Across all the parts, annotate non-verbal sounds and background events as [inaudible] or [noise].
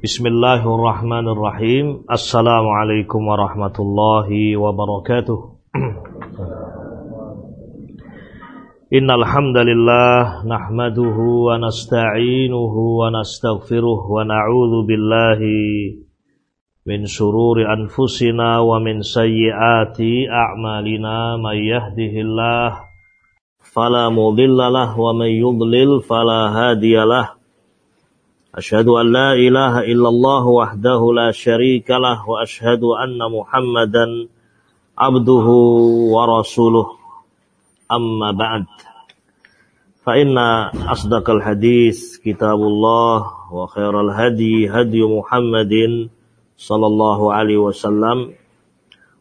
Bismillahirrahmanirrahim. Assalamualaikum warahmatullahi wabarakatuh. [clears throat] Innal hamdalillah nahmaduhu wa nasta'inuhu wa nastaghfiruh wa na'udzu billahi min shururi anfusina wa min sayyiati a'malina may yahdihillah fala mudhillalah wa may yudlil fala hadiyalah. أشهد أن لا إله إلا الله وحده لا شريك له وأشهد أن محمدا عبده ورسوله أما بعد فإن أصدق الحديث كتاب الله وخير الهدي هدي محمد صلى الله عليه وسلم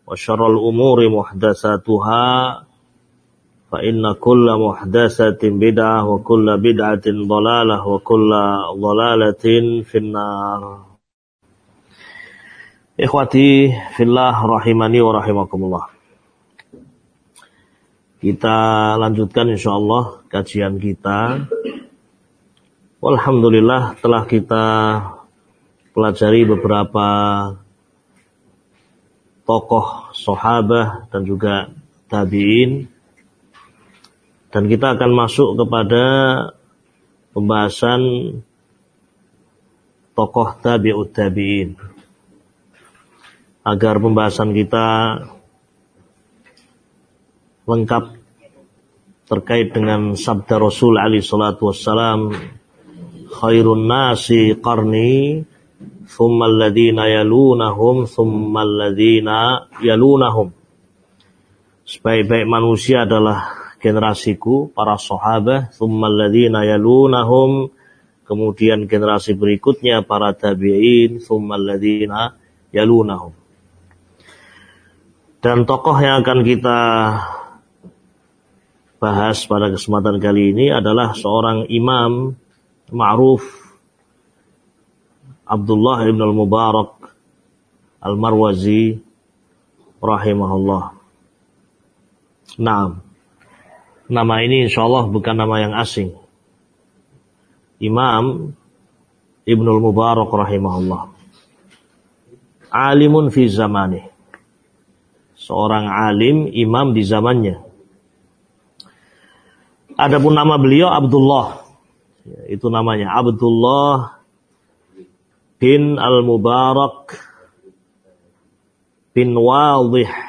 وشر الأمور محدثاتها فإن كل محدثة بدعة وكل بدعة ضلالة وكل ضلالة في النار Ikhwati fillah rahimani wa rahimakumullah. Kita lanjutkan insyaallah kajian kita. Alhamdulillah telah kita pelajari beberapa tokoh sahabah dan juga tabi'in dan kita akan masuk kepada pembahasan tokoh tabi'ut tabi'in. Agar pembahasan kita lengkap terkait dengan sabda Rasul Ali salatu wassalam khairun nasi qarni thumma alladhina yalunahum thumma alladhina yalunahum sebaik-baik manusia adalah generasiku, para sahabat, thummal ladzina yalunahum, kemudian generasi berikutnya para tabi'in, thummal ladzina yalunahum. Dan tokoh yang akan kita bahas pada kesempatan kali ini adalah seorang imam ma'ruf Abdullah ibn al-Mubarak al-Marwazi rahimahullah. Naam. Nama ini insya Allah bukan nama yang asing. Imam Ibnul Mubarak rahimahullah. Alimun fi zamani. Seorang alim, imam di zamannya. Adapun nama beliau Abdullah. Itu namanya Abdullah bin Al-Mubarak bin Wadih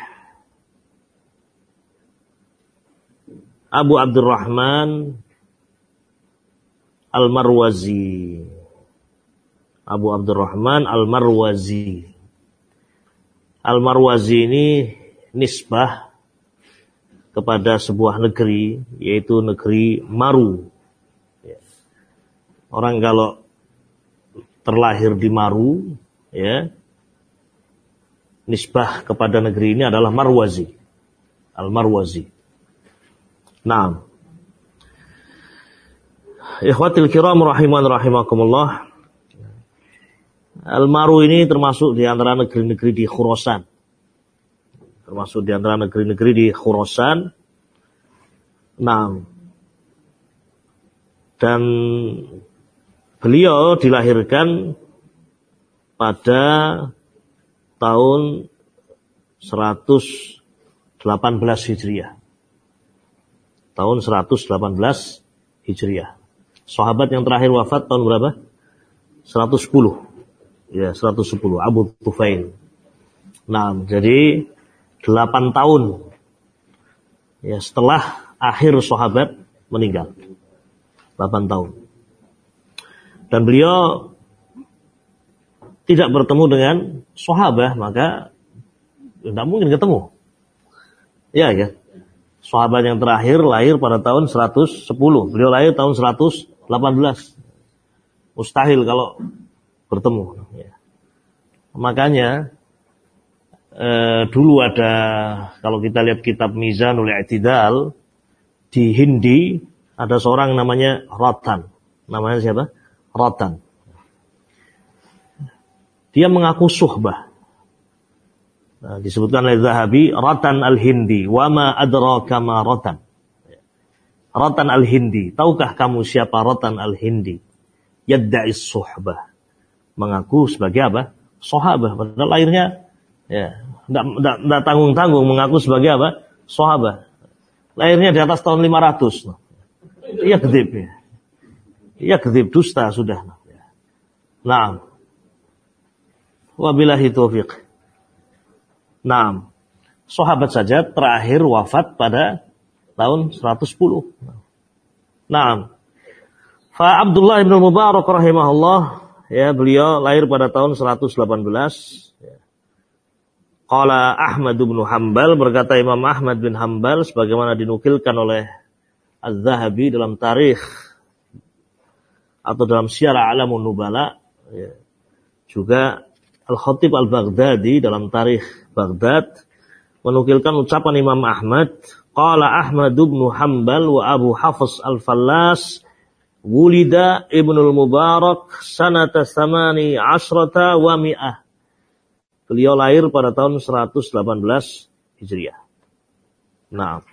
Abu Abdurrahman Al-Marwazi. Abu Abdurrahman Al-Marwazi. Al-Marwazi ini nisbah kepada sebuah negeri, yaitu negeri Maru. Ya. Orang kalau terlahir di Maru, ya, nisbah kepada negeri ini adalah Marwazi. Al-Marwazi. Nah. Ikhwatil kiram rahiman rahimakumullah. Al-Maru ini termasuk di antara negeri-negeri di Khurasan. Termasuk di antara negeri-negeri di Khurasan. Nah. Dan beliau dilahirkan pada tahun 118 Hijriah tahun 118 Hijriah. Sahabat yang terakhir wafat tahun berapa? 110. Ya, 110 Abu Tufail. Nah, jadi 8 tahun ya setelah akhir sahabat meninggal. 8 tahun. Dan beliau tidak bertemu dengan sahabat, maka tidak mungkin ketemu. Ya, ya. Sahabat yang terakhir lahir pada tahun 110. Beliau lahir tahun 118. Mustahil kalau bertemu. Ya. Makanya eh, dulu ada kalau kita lihat kitab Mizanul I'tidal di Hindi ada seorang namanya Ratan. Namanya siapa? Ratan. Dia mengaku suhbah. Nah, disebutkan oleh Zahabi, Ratan al-Hindi, wa ma adraka ma Ratan. al-Hindi, tahukah kamu siapa Ratan al-Hindi? Yadda'is suhbah. mengaku sebagai apa? Sahabat. Padahal lahirnya ya tidak tanggung-tanggung mengaku sebagai apa? Sahabat. Lahirnya di atas tahun 500. Iya kedip ya. Iya kedip dusta sudah. Nah. Wabillahi taufiq. Nah. Sahabat saja terakhir wafat pada tahun 110. Nah. Fa Abdullah bin Mubarak rahimahullah ya beliau lahir pada tahun 118 ya. Qala Ahmad bin Hambal berkata Imam Ahmad bin Hambal sebagaimana dinukilkan oleh Az-Zahabi dalam tarikh atau dalam Syiar Alamun Nubala ya. juga Al-Khatib Al-Baghdadi dalam tarikh Baghdad menukilkan ucapan Imam Ahmad qala Ahmad bin Hambal wa Abu Hafiz Al-Fallas Wulida Ibnul Mubarak sanata samani asrata wa mi'ah. Beliau lahir pada tahun 118 Hijriah. Nah.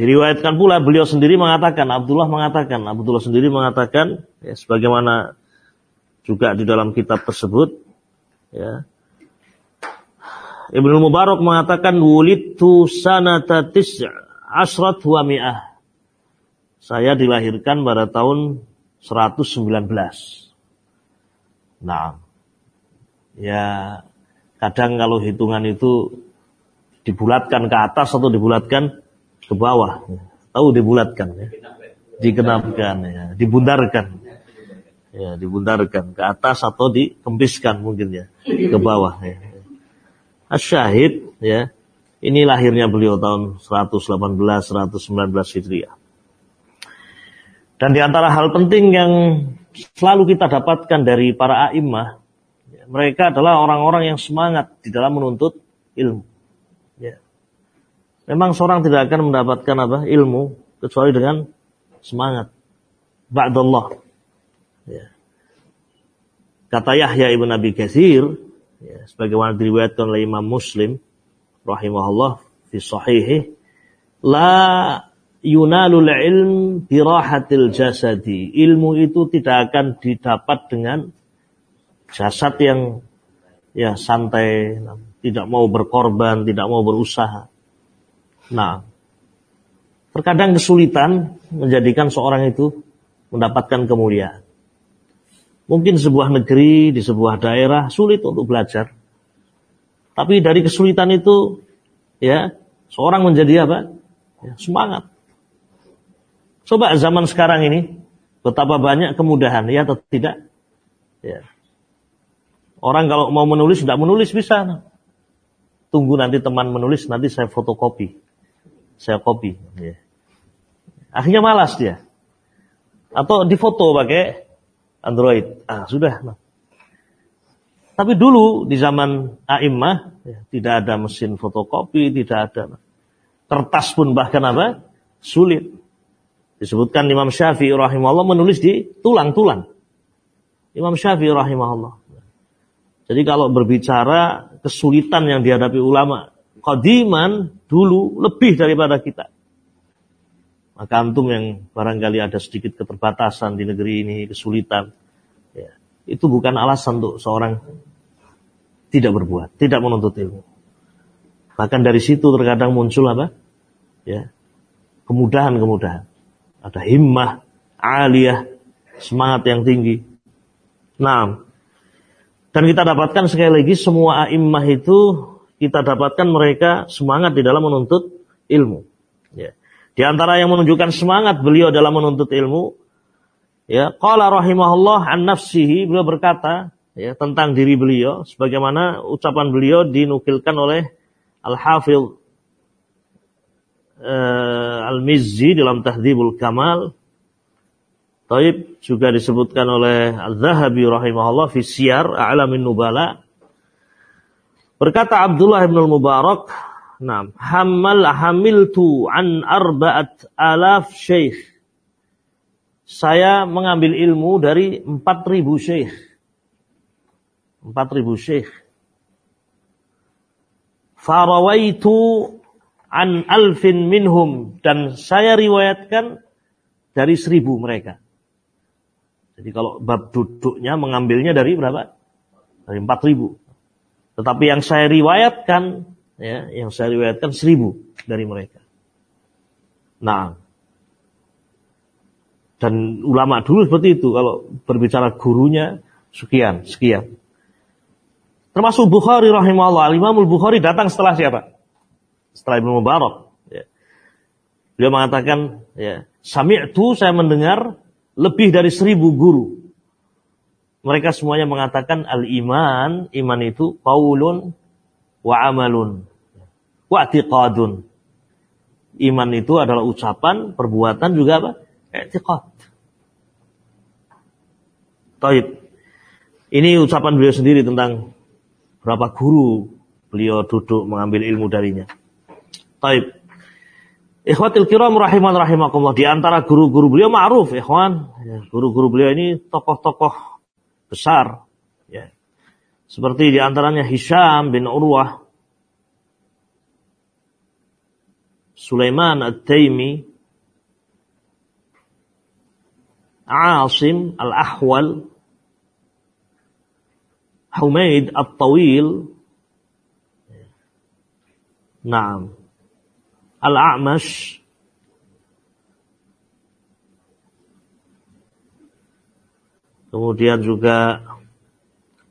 Diriwayatkan pula beliau sendiri mengatakan, Abdullah mengatakan, Abdullah sendiri mengatakan, ya, sebagaimana juga di dalam kitab tersebut, ya, Ibnu Mubarak mengatakan wulidtu sanata asrat wa mi'ah. Saya dilahirkan pada tahun 119. Nah, ya kadang kalau hitungan itu dibulatkan ke atas atau dibulatkan ke bawah. Tahu dibulatkan ya. Dikenapkan ya, dibundarkan. Ya, dibundarkan ke atas atau dikempiskan mungkin ya ke bawah ya. Asyahid ya. Ini lahirnya beliau tahun 118 119 Hijriah. Dan di antara hal penting yang selalu kita dapatkan dari para a'immah, ya, mereka adalah orang-orang yang semangat di dalam menuntut ilmu. Ya. Memang seorang tidak akan mendapatkan apa ilmu kecuali dengan semangat. Ba'dallah. Ya. Kata Yahya ibn Abi Katsir, ya, sebagaimana diriwayatkan oleh Imam Muslim rahimahullah fi sahihi la yunalul ilm birahatil jasadi. Ilmu itu tidak akan didapat dengan jasad yang ya santai tidak mau berkorban tidak mau berusaha. Nah terkadang kesulitan menjadikan seorang itu mendapatkan kemuliaan Mungkin sebuah negeri, di sebuah daerah sulit untuk belajar. Tapi dari kesulitan itu, ya, seorang menjadi apa? Ya, semangat. Coba zaman sekarang ini, betapa banyak kemudahan, ya atau tidak? Ya. Orang kalau mau menulis, tidak menulis bisa. Tunggu nanti teman menulis, nanti saya fotokopi. Saya copy. Ya. Akhirnya malas dia. Atau difoto pakai Android. Ah, sudah. Tapi dulu di zaman A'immah ya, tidak ada mesin fotokopi, tidak ada kertas pun bahkan apa? Sulit. Disebutkan Imam Syafi'i rahimahullah menulis di tulang-tulang. Imam Syafi'i rahimahullah. Jadi kalau berbicara kesulitan yang dihadapi ulama kodiman dulu lebih daripada kita. Maka antum yang barangkali ada sedikit keterbatasan di negeri ini, kesulitan, ya, itu bukan alasan untuk seorang tidak berbuat, tidak menuntut ilmu. Bahkan dari situ terkadang muncul apa? Ya, kemudahan-kemudahan. Ada himmah, aliyah, semangat yang tinggi. Nah, dan kita dapatkan sekali lagi semua a'immah itu kita dapatkan mereka semangat di dalam menuntut ilmu. Ya. Di antara yang menunjukkan semangat beliau dalam menuntut ilmu, ya, qala rahimahullah an nafsihi, beliau berkata, ya, tentang diri beliau, sebagaimana ucapan beliau dinukilkan oleh Al-Hafidh uh, Al-Mizzi dalam Tahdhibul Kamal, Taib juga disebutkan oleh Al-Zahabi rahimahullah fi Siyar A'lamin Nubala. Berkata Abdullah bin Al-Mubarak, Nah, hamal hamiltu an arba'at alaf syekh. Saya mengambil ilmu dari 4000 syekh. 4000 syekh. Farawaitu an alfin minhum dan saya riwayatkan dari seribu mereka. Jadi kalau bab duduknya mengambilnya dari berapa? Dari empat ribu. Tetapi yang saya riwayatkan, ya, yang saya riwayatkan seribu dari mereka. Nah, dan ulama dulu seperti itu. Kalau berbicara gurunya, sekian, sekian. Termasuk Bukhari rahimahullah. Imamul Bukhari datang setelah siapa? Setelah Ibnu Mubarak. Ya. Beliau mengatakan, ya, Sami'tu saya mendengar lebih dari seribu guru. Mereka semuanya mengatakan al-iman, iman itu qaulun wa amalun wa i'tiqadun. Iman itu adalah ucapan, perbuatan juga apa? I'tiqad. Taib. Ini ucapan beliau sendiri tentang berapa guru beliau duduk mengambil ilmu darinya. Taib. Ikhwatil kiram rahiman rahimakumullah. Di antara guru-guru beliau ma'ruf, ikhwan. Ya, guru-guru beliau ini tokoh-tokoh besar. Ya. Seperti di antaranya Hisham bin Urwah. سليمان التيمي عاصم الأحول حميد الطويل. نعم. الأعمش. kemudian juga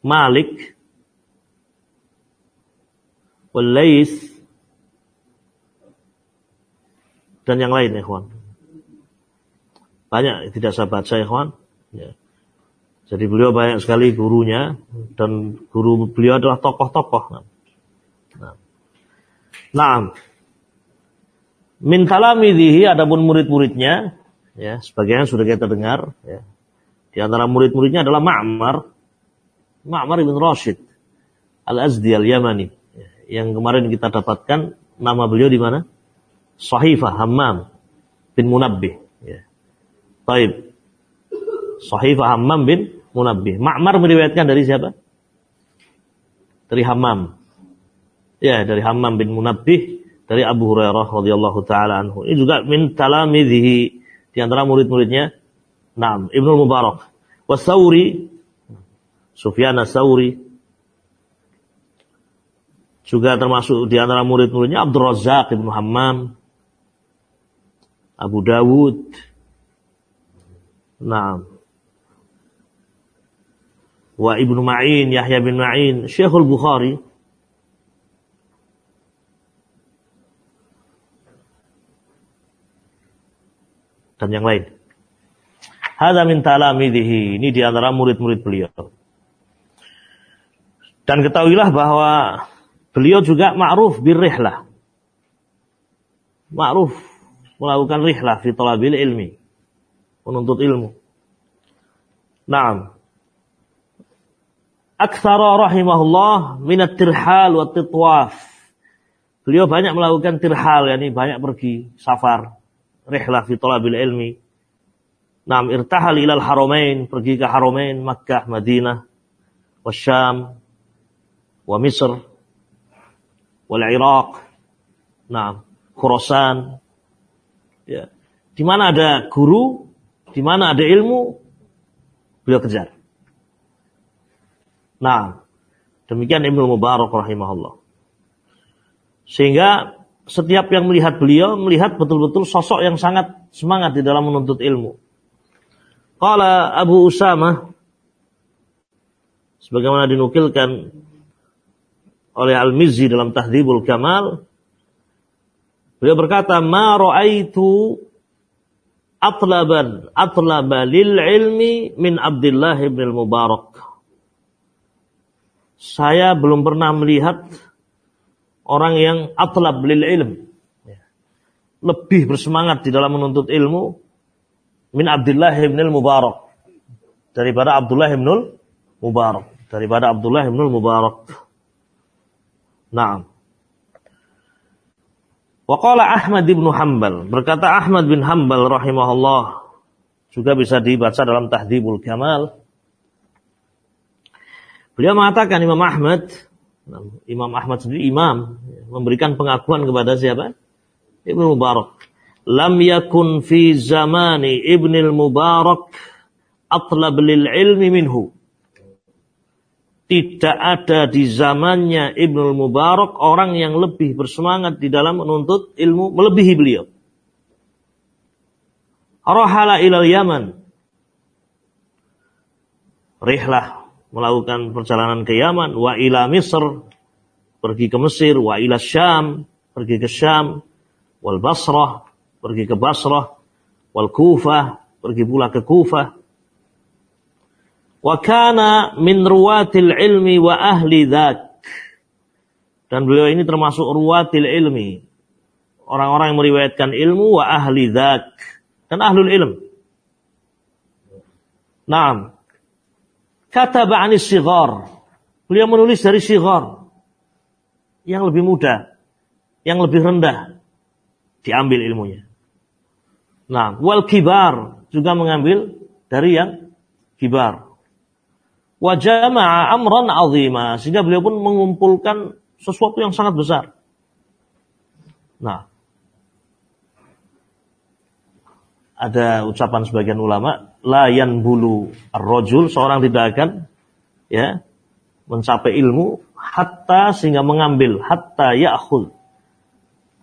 Malik. Walais dan yang lain kawan. Banyak tidak saya baca kawan. Ya. Jadi beliau banyak sekali gurunya dan guru beliau adalah tokoh-tokoh. Nah. nah. Min kalamidihi adapun murid-muridnya, ya, sebagian sudah kita dengar, ya. Di antara murid-muridnya adalah Ma'mar, Ma'mar ibn Rashid Al-Azdi Al-Yamani, ya, yang kemarin kita dapatkan nama beliau di mana? Sahifah Hammam bin Munabbih. Ya. Taib. Sahifah Hammam bin Munabbih. Ma'mar meriwayatkan dari siapa? Dari Hammam. Ya, dari Hammam bin Munabbih dari Abu Hurairah radhiyallahu taala anhu. Ini juga min talamidhi di antara murid-muridnya. Naam, Ibnu Mubarak. Wasauri Sufyan Sauri juga termasuk di antara murid-muridnya Abdul Razak Ibnu Hammam Abu Dawud Naam wa Ibnu Ma'in, Yahya bin Ma'in, Syekhul Bukhari. Dan yang lain. Hada min talamidihi. Ini di antara murid-murid beliau. Dan ketahuilah bahwa beliau juga ma'ruf birrihlah. Ma'ruf melakukan rihlah fi talabil ilmi. Menuntut ilmu. Naam aktsara rahimahullah minat tirhal wa titwaf. Beliau banyak melakukan tirhal, yakni banyak pergi safar, rihlah fi talabil ilmi. Nam irtahal ilal haramain, pergi ke haramain Makkah, Madinah, wa Syam, wa Misr, wal Iraq. Nah, Khurasan. Ya. Di mana ada guru, di mana ada ilmu, beliau kejar. Nah, demikian Ibnu Mubarak rahimahullah. Sehingga setiap yang melihat beliau melihat betul-betul sosok yang sangat semangat di dalam menuntut ilmu. Qala Abu Usama sebagaimana dinukilkan oleh Al-Mizzi dalam Tahdhibul Kamal beliau berkata ma ra'aitu atlaban atlaba lil ilmi min Abdullah bin Mubarak saya belum pernah melihat orang yang atlab lil ilm. Lebih bersemangat di dalam menuntut ilmu min Abdullah ibn Mubarak. Daripada Abdullah ibn Mubarak. Daripada Abdullah ibn Mubarak. Nah. Waqala Ahmad bin Hanbal. Berkata Ahmad bin Hanbal rahimahullah. Juga bisa dibaca dalam Tahdibul Kamal. Beliau mengatakan Imam Ahmad, Imam Ahmad sendiri imam, memberikan pengakuan kepada siapa? Ibnu Mubarak. lam yakun fi zamani Ibnul Mubarak atlab lil ilmi minhu. Tidak ada di zamannya Ibnul Mubarak orang yang lebih bersemangat di dalam menuntut ilmu melebihi beliau. Rahala ilal Yaman. Rihlah melakukan perjalanan ke Yaman, wa ila Misr, pergi ke Mesir, wa ila Syam, pergi ke Syam, wal Basrah, pergi ke Basrah, wal Kufah, pergi pula ke Kufah. Wa kana min ruwatil ilmi wa ahli dzak. Dan beliau ini termasuk ruwatil ilmi. Orang-orang yang meriwayatkan ilmu wa ahli dzak dan ahlul ilm. Naam. Kata ba'ani sigar. Beliau menulis dari sigar. Yang lebih muda. Yang lebih rendah. Diambil ilmunya. Nah, wal kibar juga mengambil dari yang kibar. Wajama'a amran azima. Sehingga beliau pun mengumpulkan sesuatu yang sangat besar. Nah, ada ucapan sebagian ulama, layan bulu rojul seorang tidak akan ya mencapai ilmu hatta sehingga mengambil hatta ya'khul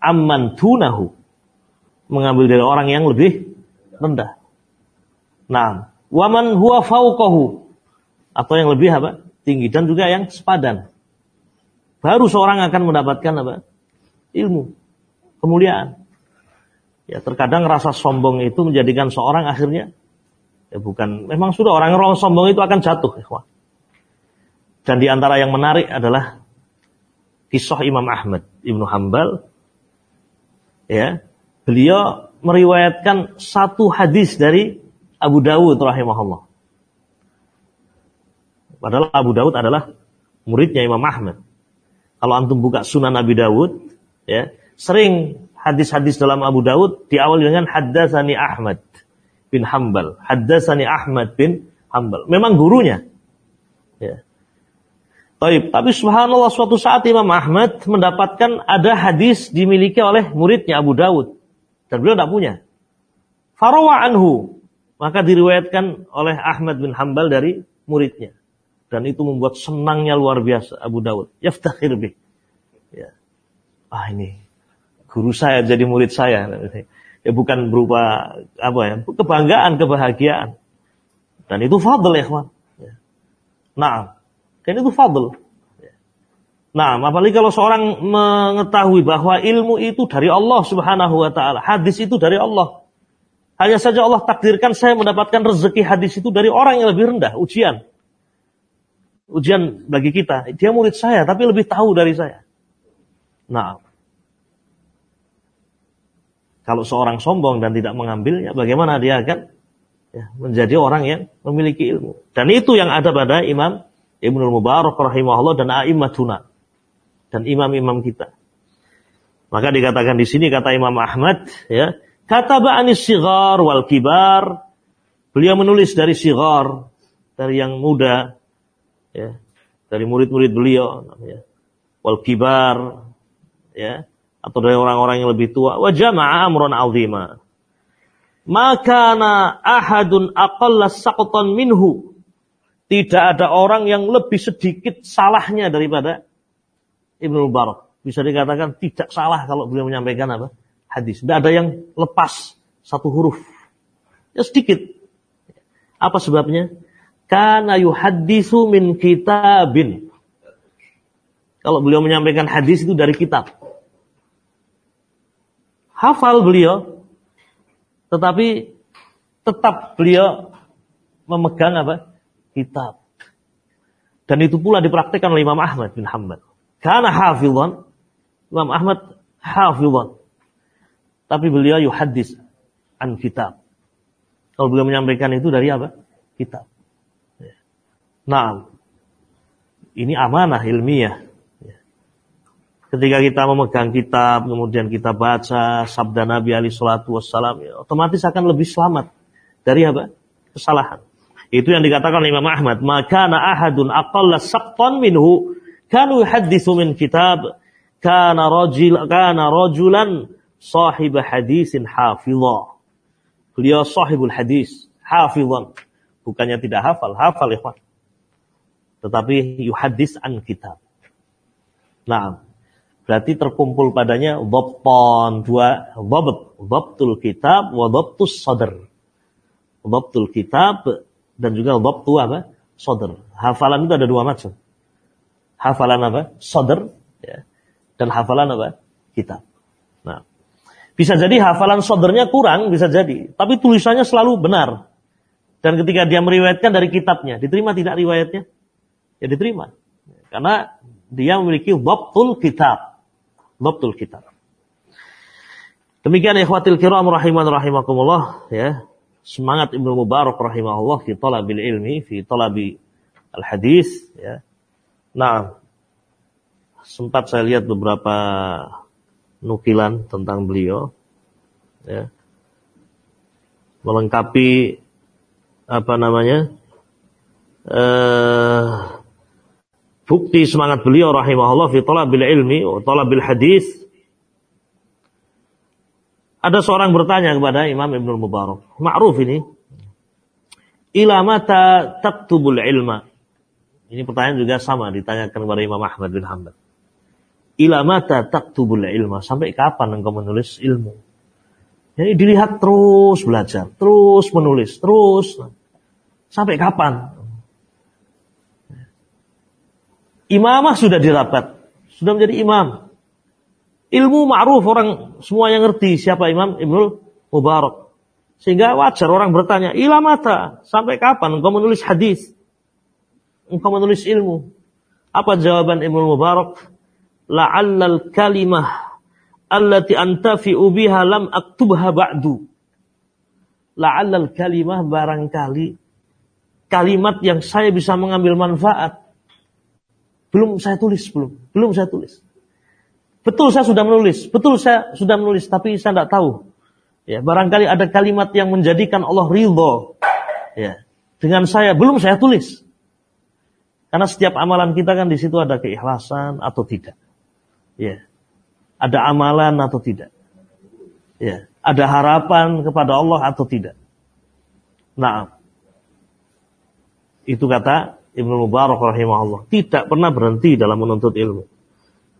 amman tunahu mengambil dari orang yang lebih rendah. Nah, waman huwa fauqahu atau yang lebih apa? tinggi dan juga yang sepadan. Baru seorang akan mendapatkan apa? ilmu, kemuliaan. Ya, terkadang rasa sombong itu menjadikan seorang akhirnya ya bukan memang sudah orang yang sombong itu akan jatuh, ikhwan. Dan di antara yang menarik adalah kisah Imam Ahmad Ibnu Hambal ya, beliau meriwayatkan satu hadis dari Abu Dawud rahimahullah. Padahal Abu Dawud adalah muridnya Imam Ahmad. Kalau antum buka Sunan Abi Dawud, ya, sering hadis-hadis dalam Abu Dawud diawali dengan Haddatsani Ahmad bin Hambal. Haddatsani Ahmad bin Hambal. Memang gurunya. Ya. Taib. Tapi subhanallah suatu saat Imam Ahmad mendapatkan ada hadis dimiliki oleh muridnya Abu Dawud. Dan beliau tidak punya. Farawa anhu. Maka diriwayatkan oleh Ahmad bin Hambal dari muridnya. Dan itu membuat senangnya luar biasa Abu Dawud. Yaftakhir bih. Ya. Ah ini guru saya jadi murid saya. Ya bukan berupa apa ya, kebanggaan, kebahagiaan. Dan itu fadl ya, kawan. Ya. Nah, kan itu fadl. Nah, apalagi kalau seorang mengetahui bahwa ilmu itu dari Allah Subhanahu wa taala, hadis itu dari Allah. Hanya saja Allah takdirkan saya mendapatkan rezeki hadis itu dari orang yang lebih rendah, ujian. Ujian bagi kita. Dia murid saya, tapi lebih tahu dari saya. Nah, kalau seorang sombong dan tidak mengambilnya, bagaimana dia akan ya, menjadi orang yang memiliki ilmu. Dan itu yang ada pada Imam Ibnu Mubarak rahimahullah dan a'immatuna dan imam-imam kita. Maka dikatakan di sini kata Imam Ahmad ya, kata ba'ani sigar wal kibar. Beliau menulis dari sigar, dari yang muda ya, dari murid-murid beliau ya, wal kibar ya, atau dari orang-orang yang lebih tua. Wa jama'a amrun azima. Maka na ahadun aqalla saqtan minhu. Tidak ada orang yang lebih sedikit salahnya daripada Ibnu Mubarak. Bisa dikatakan tidak salah kalau beliau menyampaikan apa? Hadis. Tidak ada yang lepas satu huruf. Ya sedikit. Apa sebabnya kana yuhaddisu min kitabin kalau beliau menyampaikan hadis itu dari kitab hafal beliau, tetapi tetap beliau memegang apa? Kitab. Dan itu pula dipraktikkan oleh Imam Ahmad bin Hanbal. Karena hafizan, Imam Ahmad hafizan. Tapi beliau yuhadis an kitab. Kalau beliau menyampaikan itu dari apa? Kitab. Nah, ini amanah ilmiah. Ketika kita memegang kitab, kemudian kita baca sabda Nabi Ali Shallallahu Wasallam, ya, otomatis akan lebih selamat dari apa? Kesalahan. Itu yang dikatakan Imam Ahmad. Maka na ahadun aqalla sabtan minhu kanu hadithu min kitab kana rajul kana rajulan sahib hadisin hafidha. Beliau sahibul hadis, hafidhan. Bukannya tidak hafal, hafal ikhwan. Tetapi yuhadis an kitab. Nah, berarti terkumpul padanya dhabtan dua dhabt, dhabtul kitab wa dhabtus sadr. Dhabtul kitab dan juga dhabtu apa? Sadr. Hafalan itu ada dua macam. Hafalan apa? Sadr ya. Dan hafalan apa? Kitab. Nah, bisa jadi hafalan sodernya kurang, bisa jadi. Tapi tulisannya selalu benar. Dan ketika dia meriwayatkan dari kitabnya, diterima tidak riwayatnya? Ya diterima. Karena dia memiliki wabtul kitab. Wabtul kitab. Demikian ikhwatil kiram rahiman rahimakumullah ya. Semangat Ibnu Mubarak rahimahullah fi talabil ilmi, fi talabi al-hadis ya. Nah, sempat saya lihat beberapa nukilan tentang beliau ya. Melengkapi apa namanya? Eh, bukti semangat beliau rahimahullah fi talabil ilmi wa talabil hadis ada seorang bertanya kepada Imam Ibnu Mubarak, ma'ruf ini. Ila mata taktubul ilma? Ini pertanyaan juga sama ditanyakan kepada Imam Ahmad bin Hanbal. Ila mata taktubul ilma? Sampai kapan engkau menulis ilmu? Jadi dilihat terus belajar, terus menulis, terus. Sampai kapan? Imamah sudah dirapat, sudah menjadi imam. Ilmu ma'ruf orang semua yang ngerti siapa Imam Ibnu Mubarak. Sehingga wajar orang bertanya, ilah mata, sampai kapan engkau menulis hadis? Engkau menulis ilmu. Apa jawaban Ibnu Mubarak? La'allal kalimah allati antafi'u biha lam aktubha ba'du. La'allal kalimah barangkali kalimat yang saya bisa mengambil manfaat belum saya tulis, belum. Belum saya tulis. Betul saya sudah menulis, betul saya sudah menulis, tapi saya tidak tahu. Ya, barangkali ada kalimat yang menjadikan Allah ridho. Ya, dengan saya belum saya tulis. Karena setiap amalan kita kan di situ ada keikhlasan atau tidak. Ya. Ada amalan atau tidak. Ya. Ada harapan kepada Allah atau tidak. Nah, itu kata Ibnu Mubarak rahimahullah tidak pernah berhenti dalam menuntut ilmu.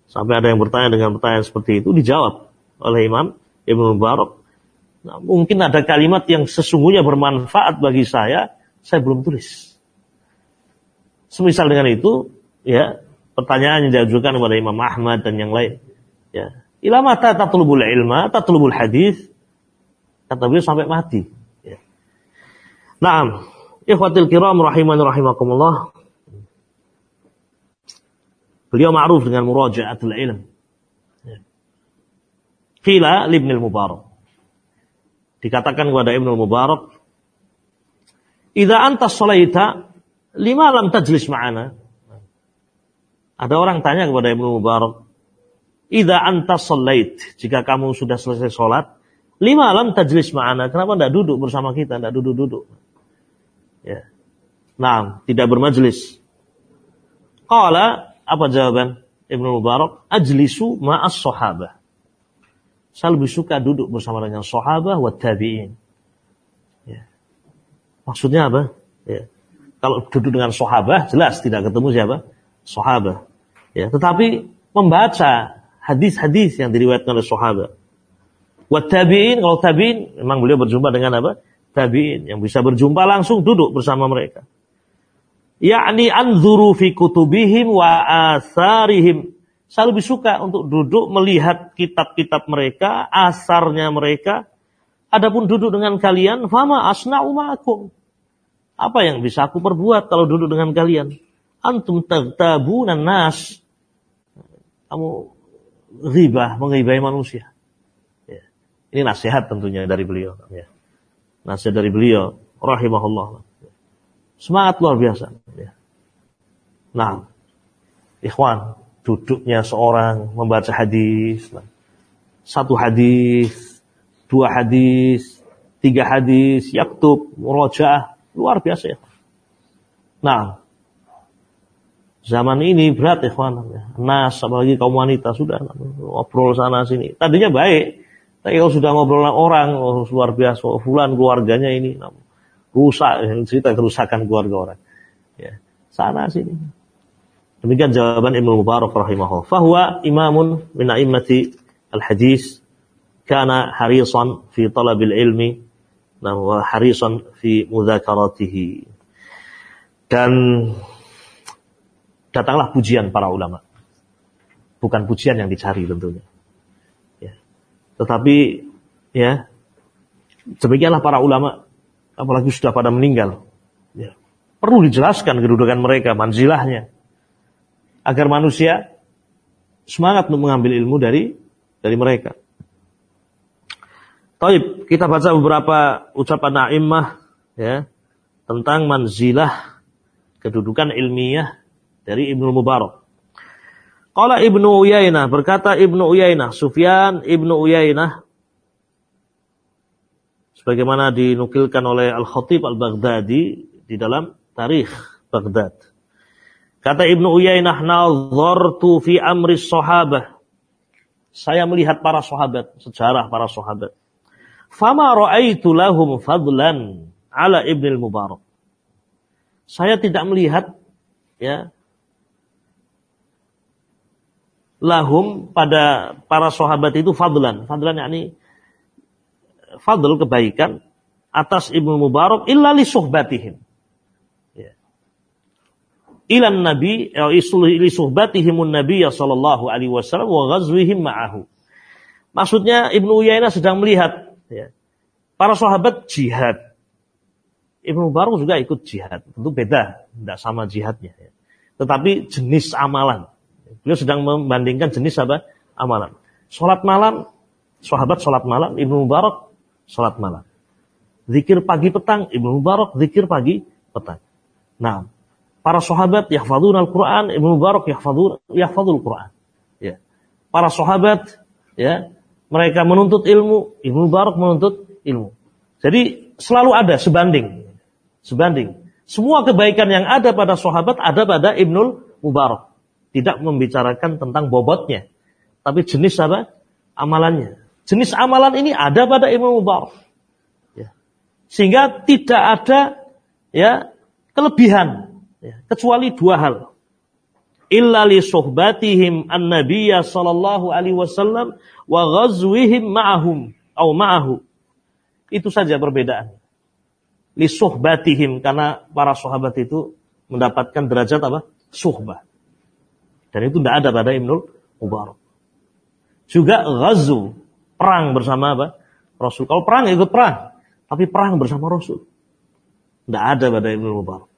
Sampai ada yang bertanya dengan pertanyaan seperti itu dijawab oleh Imam Ibnu Mubarak. Nah, mungkin ada kalimat yang sesungguhnya bermanfaat bagi saya, saya belum tulis. Semisal dengan itu, ya pertanyaan yang diajukan kepada Imam Ahmad dan yang lain. Ya, ilama tatlubul ilma, tatlubul hadis, kata beliau sampai mati. Ya. Nah, Ikhwatil kiram rahiman rahimakumullah. Beliau ma'ruf dengan muraja'atul ilm. Qila libni mubarak Dikatakan kepada Ibnu Mubarak, "Idza anta shalaita, lima lam tajlis ma'ana?" Ada orang tanya kepada Ibnu Mubarak, "Idza anta shalait, jika kamu sudah selesai sholat, lima lam tajlis ma'ana, kenapa tidak duduk bersama kita, tidak duduk-duduk?" Ya. Nah, tidak bermajlis. Qala, apa jawaban Ibnu Mubarak? Ajlisu ma'as sahabah. Saya lebih suka duduk bersama dengan sahabah wa tabi'in. Ya. Maksudnya apa? Ya. Kalau duduk dengan sahabah, jelas tidak ketemu siapa? Sahabah. Ya. Tetapi membaca hadis-hadis yang diriwayatkan oleh sahabat. Wa tabi'in, kalau tabi'in, memang beliau berjumpa dengan apa? Tabi'in yang bisa berjumpa langsung duduk bersama mereka. Yakni anzuru fi kutubihim wa asarihim. Saya lebih suka untuk duduk melihat kitab-kitab mereka, asarnya mereka. Adapun duduk dengan kalian, fama asna'u ma'akum. Apa yang bisa aku perbuat kalau duduk dengan kalian? Antum tagtabunan nas. Kamu ribah, menghibai manusia. Ya. Ini nasihat tentunya dari beliau. Ya nasihat dari beliau rahimahullah. Semangat luar biasa. Ya. Nah, ikhwan, duduknya seorang membaca hadis, satu hadis, dua hadis, tiga hadis, yaktub, murojaah, luar biasa ya. Nah, zaman ini berat ikhwan. Nas, apalagi kaum wanita sudah ngobrol sana sini. Tadinya baik, Tapi kalau sudah ngobrol dengan orang, oh, luar biasa, oh, fulan keluarganya ini rusak, cerita kerusakan keluarga orang. Ya, sana sini. Demikian jawaban Ibnu Mubarak rahimahullah. Fahuwa imamun min a'immati al-hadis kana harisan fi talabil ilmi wa harisan fi mudzakaratihi. Dan datanglah pujian para ulama. Bukan pujian yang dicari tentunya. Tetapi ya demikianlah para ulama apalagi sudah pada meninggal. Ya, perlu dijelaskan kedudukan mereka, manzilahnya agar manusia semangat untuk mengambil ilmu dari dari mereka. Taib, kita baca beberapa ucapan a'immah ya tentang manzilah kedudukan ilmiah dari Ibnu Mubarak. Qala Ibnu Uyainah, berkata Ibnu Uyainah, Sufyan Ibnu Uyainah sebagaimana dinukilkan oleh Al-Khatib Al-Baghdadi di dalam Tarikh Baghdad. Kata Ibnu Uyainah, "Nazartu fi amri sahabah." Saya melihat para sahabat, sejarah para sahabat. Fama ra'aitu lahum fadlan ala Ibnu Mubarak. Saya tidak melihat ya lahum pada para sahabat itu fadlan. Fadlan yakni fadl kebaikan atas Ibnu Mubarak illa li suhbatihim. Ya. Ilan Nabi li suhbatihimun Nabi sallallahu alaihi wasallam wa ghazwihim ma'ahu. Maksudnya Ibnu Uyainah sedang melihat ya, para sahabat jihad. Ibnu Mubarak juga ikut jihad. Tentu beda, tidak sama jihadnya. Ya. Tetapi jenis amalan. Beliau sedang membandingkan jenis apa? Amalan. Sholat malam, sahabat sholat malam, Ibnu Mubarak sholat malam. Zikir pagi petang, Ibnu Mubarak zikir pagi petang. Nah, para sahabat yahfadun Al-Quran, Ibnu Mubarak yahfadun, yahfadul Quran. Ya. Para sahabat, ya, mereka menuntut ilmu, Ibnu Mubarak menuntut ilmu. Jadi selalu ada sebanding. Sebanding. Semua kebaikan yang ada pada sahabat ada pada Ibnu Mubarak. Tidak membicarakan tentang bobotnya. Tapi jenis apa? Amalannya. Jenis amalan ini ada pada Imam Mubarak. Ya. Sehingga tidak ada ya kelebihan. Ya. Kecuali dua hal. Illa li suhbatihim an-nabiyya sallallahu alaihi wasallam wa ghazwihim ma'ahum. Au ma'ahu. Itu saja perbedaan. Li suhbatihim. Karena para sahabat itu mendapatkan derajat apa? Suhbah. Dan itu tidak ada pada Ibnul Mubarak. Juga ghazu, perang bersama apa? Rasul. Kalau perang ikut perang, tapi perang bersama Rasul. Tidak ada pada Ibnul Mubarak.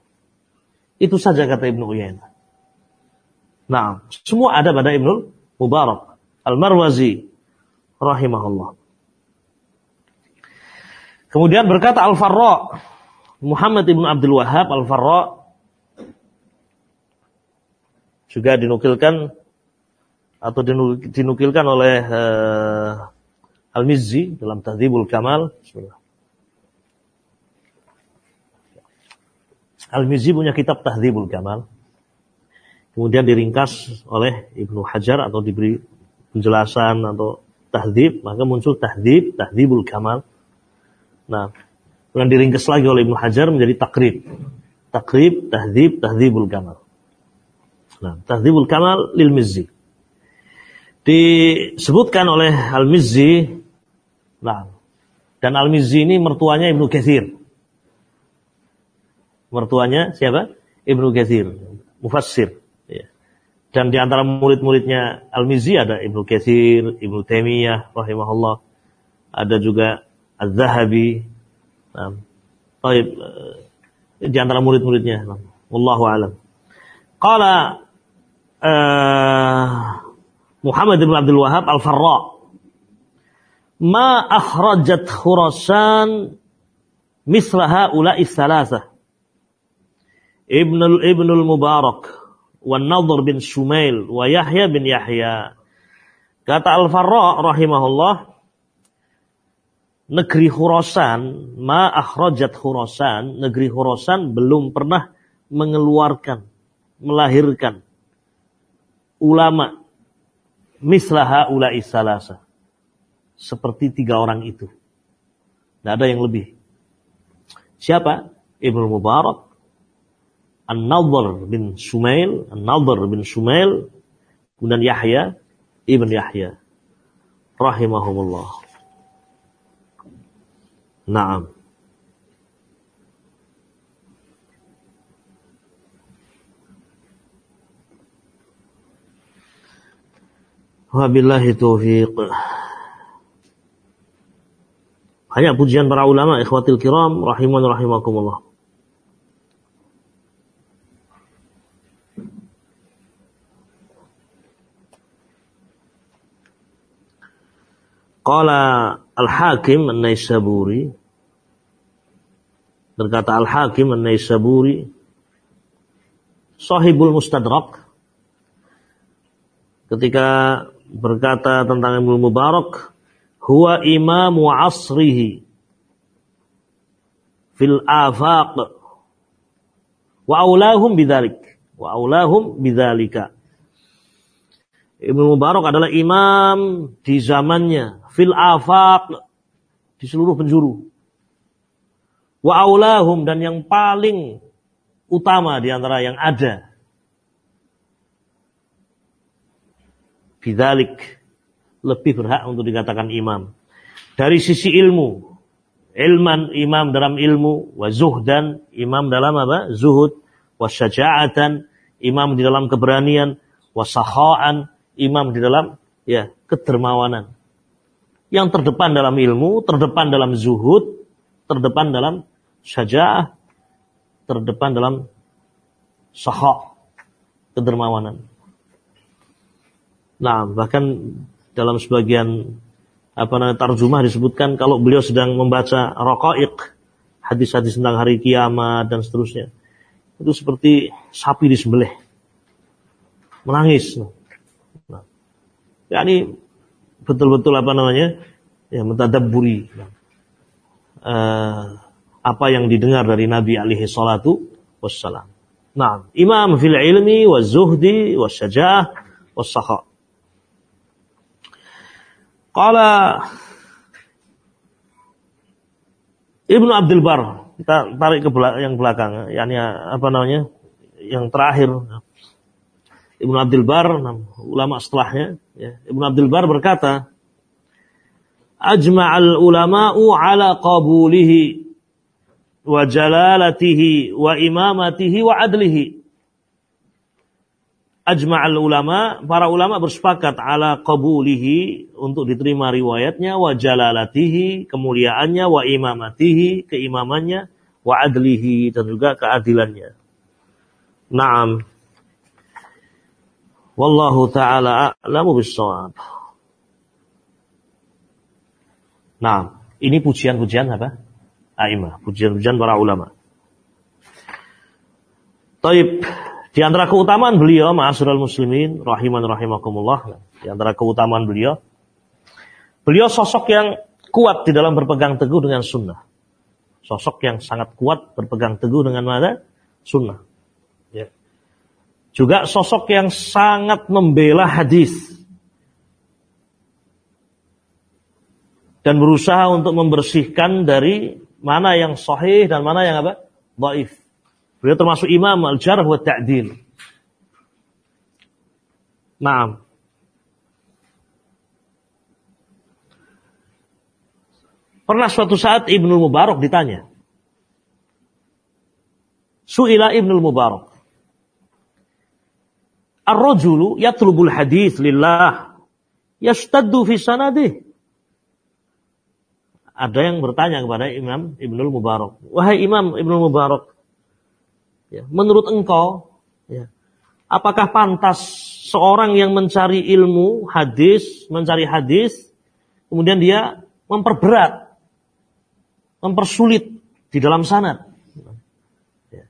Itu saja kata Ibnu Uyainah. Nah, semua ada pada Ibnul Mubarak. Al-Marwazi rahimahullah. Kemudian berkata Al-Farra Muhammad ibn Abdul Wahab Al-Farra juga dinukilkan atau dinukilkan oleh uh, Al-Mizzi dalam Tahdhibul Kamal. Al-Mizzi punya kitab Tahdhibul Kamal. Kemudian diringkas oleh Ibnu Hajar atau diberi penjelasan atau tahdhib, maka muncul tahdhib, tahdhibul kamal. Nah, kemudian diringkas lagi oleh Ibnu Hajar menjadi takrib. Takrib, tahdhib, tahdhibul kamal. Nah, Tahdhibul Kamal lil Mizzi. Disebutkan oleh Al-Mizzi, nah, dan Al-Mizzi ini mertuanya Ibnu Katsir. Mertuanya siapa? Ibnu Katsir, mufassir. Ya. Dan di antara murid-muridnya Al-Mizzi ada Ibnu Katsir, Ibnu Taimiyah rahimahullah. Ada juga Az-Zahabi. Nah, eh, di antara murid-muridnya. Wallahu alam. Qala uh, Muhammad bin Abdul Wahab Al-Farra. Ma akhrajat Khurasan misla ula thalatha. Ibn Ibn al-Mubarak wa Nadhr bin Shumail wa Yahya bin Yahya. Kata Al-Farra rahimahullah negeri Khurasan ma akhrajat Khurasan negeri Khurasan belum pernah mengeluarkan melahirkan ulama mislaha ula salasa. seperti tiga orang itu. Tidak ada yang lebih. Siapa? Ibnu Mubarak, An-Nadhr bin Sumail, An-Nadhr bin Sumail, kemudian Yahya, Ibn Yahya. Rahimahumullah. Naam. Wabillahi taufiq. Banyak pujian para ulama ikhwatil kiram rahiman rahimakumullah. Qala Al-Hakim An-Naisaburi berkata Al-Hakim An-Naisaburi Sahibul Mustadrak ketika berkata tentang Ibnu Mubarak huwa imamu asrihi fil afaq wa aulahum bidzalik wa aulahum bidzalika. Ibnu Mubarak adalah imam di zamannya fil afaq di seluruh penjuru. Wa aulahum dan yang paling utama di antara yang ada bidzalik lebih berhak untuk dikatakan imam. Dari sisi ilmu, ilman imam dalam ilmu, wa zuhdan imam dalam apa? Zuhud, wa syaja'atan imam di dalam keberanian, wa sahaan imam di dalam ya kedermawanan. Yang terdepan dalam ilmu, terdepan dalam zuhud, terdepan dalam syaja'ah, terdepan dalam sahak, kedermawanan. Nah, bahkan dalam sebagian apa namanya tarjumah disebutkan kalau beliau sedang membaca raqaiq, hadis-hadis tentang hari kiamat dan seterusnya. Itu seperti sapi disembelih. Menangis. Nah, ya ini betul-betul apa namanya? Ya mentadabburi. Uh, apa yang didengar dari Nabi alaihi salatu wassalam. Nah, imam fil ilmi wa zuhdi wa syajah wa sakha. Qala Ibnu Abdul Bar, kita tarik ke belakang, yang belakang, yakni apa namanya? Yang terakhir. Ibnu Abdul Bar, ulama setelahnya, ya. Ibnu Abdul Bar berkata, Ajma'al ulama'u ala qabulihi wa jalalatihi wa imamatihi wa adlihi ajma'al ulama, para ulama bersepakat ala qabulihi untuk diterima riwayatnya wa jalalatihi, kemuliaannya wa imamatihi, keimamannya wa adlihi dan juga keadilannya. Naam. Wallahu taala a'lamu bissawab. Nah, ini pujian-pujian apa? Aimah, pujian-pujian para ulama. Taib, di antara keutamaan beliau, ma'asyiral muslimin, rahiman rahimakumullah, di antara keutamaan beliau, beliau sosok yang kuat di dalam berpegang teguh dengan sunnah. Sosok yang sangat kuat berpegang teguh dengan mana? Sunnah. Ya. Juga sosok yang sangat membela hadis. Dan berusaha untuk membersihkan dari mana yang sahih dan mana yang apa? Baif. Beliau termasuk imam al-jarh wa ta'dil. Naam. Pernah suatu saat Ibnu Mubarak ditanya. Su'ila Ibnu Mubarak. Ar-rajulu yatlubul hadis lillah yastaddu fi sanadih. Ada yang bertanya kepada Imam Ibnu Mubarak. Wahai Imam Ibnu Mubarak, Ya, menurut engkau, ya, apakah pantas seorang yang mencari ilmu hadis, mencari hadis, kemudian dia memperberat, mempersulit di dalam sanad? Ya.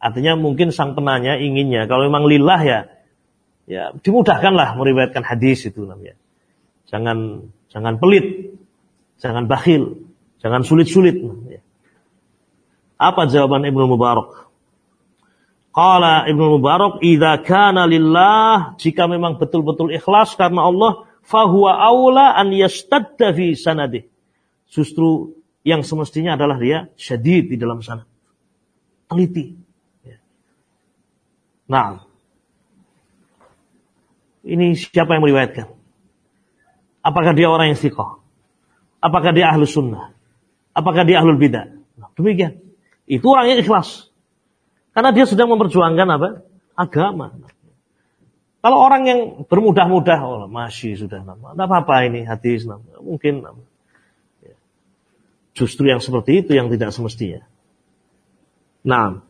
Artinya mungkin sang penanya inginnya, kalau memang lillah ya, ya dimudahkanlah meriwayatkan hadis itu namanya. Jangan jangan pelit, jangan bakhil, jangan sulit-sulit. Apa jawaban Ibnu Mubarak? Qala Ibnu Mubarak, "Idza kana lillah, jika memang betul-betul ikhlas karena Allah, fahuwa aula an yastadda fi sanadih. Justru yang semestinya adalah dia syadid di dalam sanad. Teliti. Nah, ini siapa yang meriwayatkan? Apakah dia orang yang istiqoh? Apakah dia ahlu sunnah? Apakah dia ahlul bidah? Demikian. Itu orang yang ikhlas. Karena dia sedang memperjuangkan apa? Agama. Kalau orang yang bermudah-mudah, oh, masih sudah nama. Tidak apa-apa ini hadis nama. Mungkin. Ya. Justru yang seperti itu yang tidak semestinya. Nah.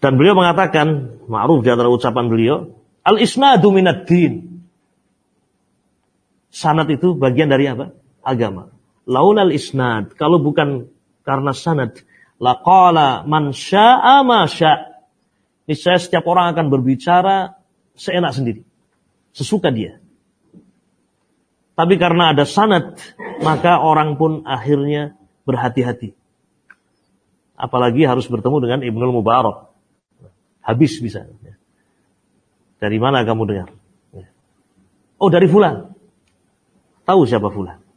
Dan beliau mengatakan, ma'ruf di antara ucapan beliau, al-isnadu minad din. Sanat itu bagian dari apa? Agama. Launal isnad. Kalau bukan karena sanad, Laqala man sya'a ma sya'. Niscaya setiap orang akan berbicara seenak sendiri. Sesuka dia. Tapi karena ada sanad, maka orang pun akhirnya berhati-hati. Apalagi harus bertemu dengan Ibnul Mubarak. Habis bisa. Dari mana kamu dengar? Oh dari Fulan. Tahu siapa Fulan.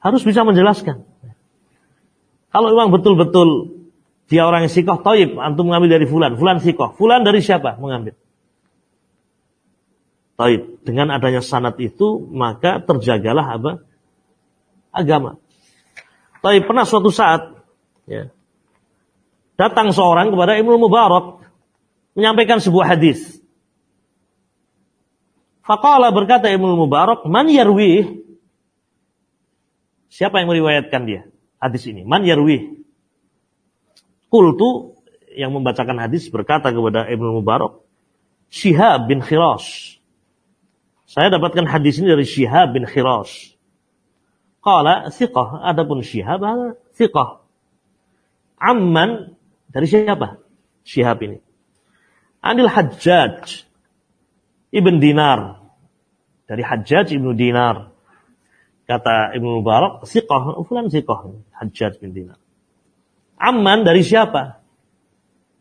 Harus bisa menjelaskan. Kalau memang betul-betul dia orang yang sikoh, toib, antum mengambil dari fulan, fulan sikoh. Fulan dari siapa mengambil? Toib. Dengan adanya sanat itu, maka terjagalah apa? Agama. Toib pernah suatu saat, ya, datang seorang kepada Ibnu Mubarak, menyampaikan sebuah hadis. Faqala berkata Ibnu Mubarak, man yarwih? Siapa yang meriwayatkan dia? hadis ini? Man yarwi? Kultu yang membacakan hadis berkata kepada Ibnu Mubarak, Syihab bin Khiras. Saya dapatkan hadis ini dari Syihab bin Khiras. Qala thiqah, adapun Syihab thiqah. Amman dari siapa? Syihab ini. Anil Hajjaj Ibn Dinar. Dari Hajjaj Ibn Dinar. Kata Ibnu Mubarak, siqah, fulan siqah. Hajjaj bin Dinar. Amman dari siapa?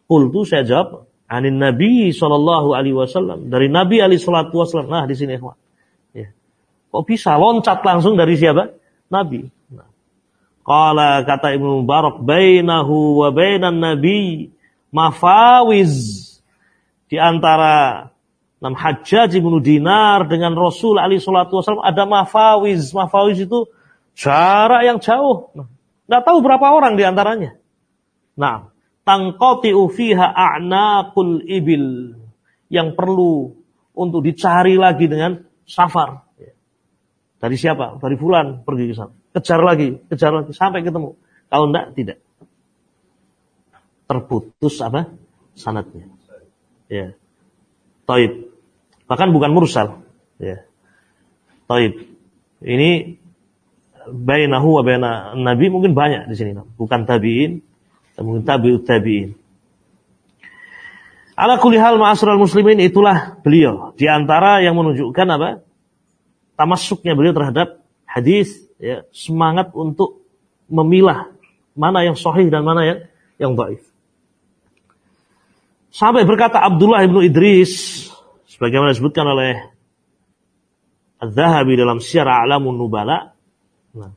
Qultu saya jawab, anin Nabi sallallahu alaihi wasallam. Dari Nabi alaihi salatu wasallam. Nah, di sini ikhwan. Ya. Kok bisa loncat langsung dari siapa? Nabi. Nah. Qala kata Ibnu Mubarak, bainahu wa bainan Nabi mafawiz. Di antara Nam Hajjaj ibnu Dinar dengan Rasul Ali Shallallahu Wasallam ada mafawiz. Mafawiz itu jarak yang jauh. Nggak tahu berapa orang di antaranya. Nah, tangkoti ufiha a'naqul ibil yang perlu untuk dicari lagi dengan safar. Dari siapa? Dari fulan pergi ke sana. Kejar lagi, kejar lagi sampai ketemu. Kalau enggak, tidak. Terputus apa? Sanatnya. Ya. Taib. Bahkan bukan mursal. Ya. Taib. Ini bainahu wa baina nabi mungkin banyak di sini. Bukan tabi'in, mungkin tabi'ut tabi'in. Ala kulli hal ma'asral muslimin itulah beliau. Di antara yang menunjukkan apa? Tamasuknya beliau terhadap hadis, ya, semangat untuk memilah mana yang sahih dan mana yang yang baik. Sampai berkata Abdullah ibnu Idris sebagaimana disebutkan oleh Az-Zahabi dalam Syiar A'lamun Nubala. Nah,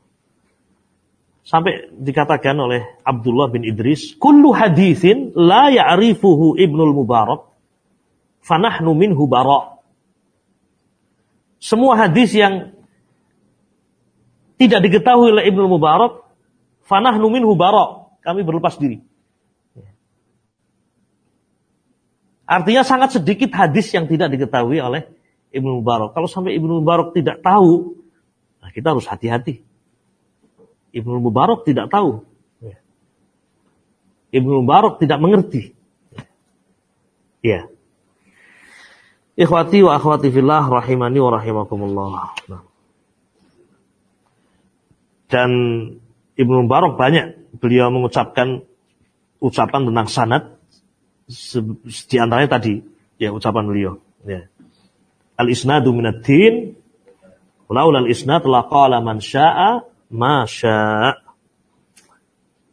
sampai dikatakan oleh Abdullah bin Idris kullu hadithin la ya'rifuhu Ibnul Mubarak fanahnu minhu bara. Semua hadis yang tidak diketahui oleh Ibnu Mubarak fanahnu minhu bara. Kami berlepas diri Artinya sangat sedikit hadis yang tidak diketahui oleh Ibnu Mubarak. Kalau sampai Ibnu Mubarak tidak tahu, nah kita harus hati-hati. Ibnu Mubarak tidak tahu. Ibnu Mubarak tidak mengerti. Ya. Ikhwati wa akhwati fillah rahimani wa rahimakumullah. Nah. Dan Ibnu Mubarak banyak beliau mengucapkan ucapan tentang sanad di antaranya tadi ya ucapan beliau ya. Al isnadu minad din laul al isnad laqala man syaa ma syaa.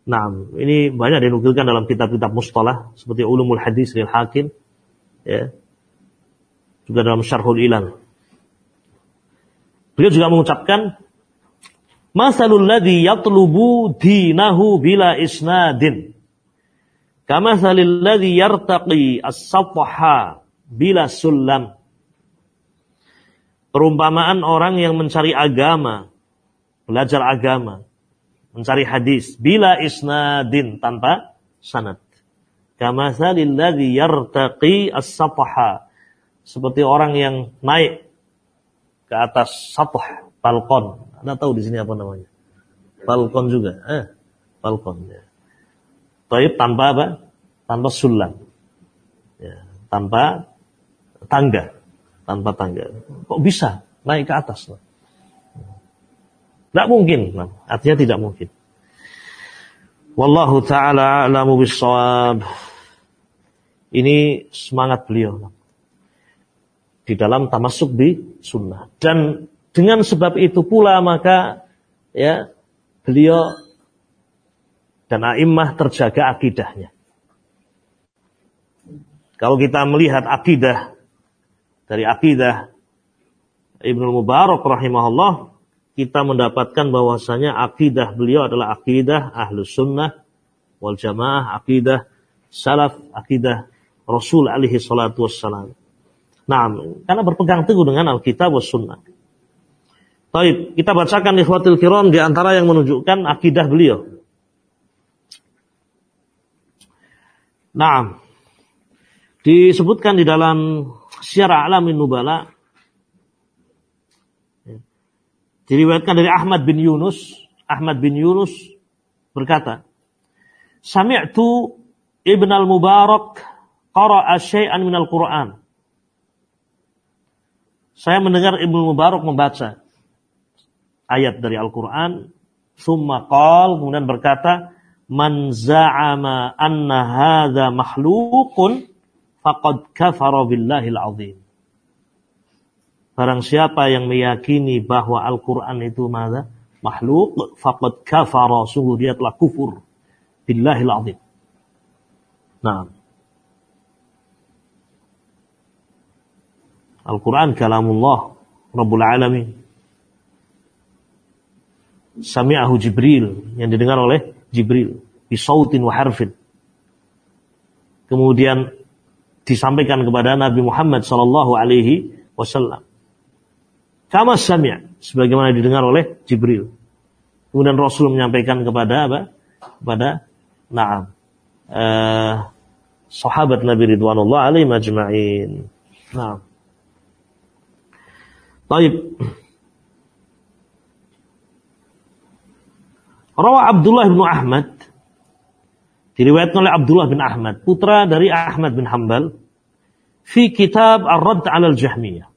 Nah, ini banyak dinukilkan dalam kitab-kitab mustalah seperti Ulumul Hadis lil Hakim ya. Juga dalam Syarhul Ilal. Beliau juga mengucapkan Masalul ladzi yatlubu dinahu bila isnadin. Kama salil ladzi yartaqi as-satha bila sulam. Perumpamaan orang yang mencari agama, belajar agama, mencari hadis bila isnadin tanpa sanad. Kama salil ladzi yartaqi as-satha. Seperti orang yang naik ke atas satah, balkon, anda tahu di sini apa namanya? Balkon juga. Eh, balkon. Ya. Taib tanpa apa? Tanpa sulam. Ya, tanpa tangga. Tanpa tangga. Kok bisa naik ke atas? Tidak mungkin. Artinya tidak mungkin. Wallahu ta'ala a'lamu bisawab. Ini semangat beliau. Di dalam tamasuk di sunnah. Dan dengan sebab itu pula maka ya beliau dan a'immah terjaga akidahnya. Kalau kita melihat akidah dari akidah Ibnu Mubarak rahimahullah, kita mendapatkan bahwasanya akidah beliau adalah akidah ahlus sunnah wal jamaah, akidah salaf, akidah Rasul alaihi salatu wassalam. Nah, karena berpegang teguh dengan Alkitab was sunnah. Baik, kita bacakan ikhwatil kiram di antara yang menunjukkan akidah beliau. Nah, disebutkan di dalam Syiar Alamin Nubala diriwayatkan dari Ahmad bin Yunus, Ahmad bin Yunus berkata, "Sami'tu Ibn al-Mubarak qara'a syai'an min al-Qur'an." Saya mendengar Ibnu Mubarak membaca ayat dari Al-Quran. Summa qal, kemudian berkata, Man za'ama anna hadha makhlukun faqad kafara billahil azim. Barang siapa yang meyakini bahwa Al-Quran itu mana? Makhluk, faqad kafara, sungguh dia telah kufur. Billahil azim. Nah. Al-Quran kalamullah Rabbul Alamin sami'ahu Jibril yang didengar oleh Jibril bisautin wa harfin. Kemudian disampaikan kepada Nabi Muhammad sallallahu alaihi wasallam. Kama sami' sebagaimana didengar oleh Jibril. Kemudian Rasul menyampaikan kepada apa? Kepada na'am. Uh, sahabat Nabi Ridwanullah alaihi majma'in. Nah. Baik. Rawa Abdullah bin Ahmad diriwayatkan oleh Abdullah bin Ahmad, putra dari Ahmad bin Hambal, fi kitab Ar-Radd 'ala al-Jahmiyah.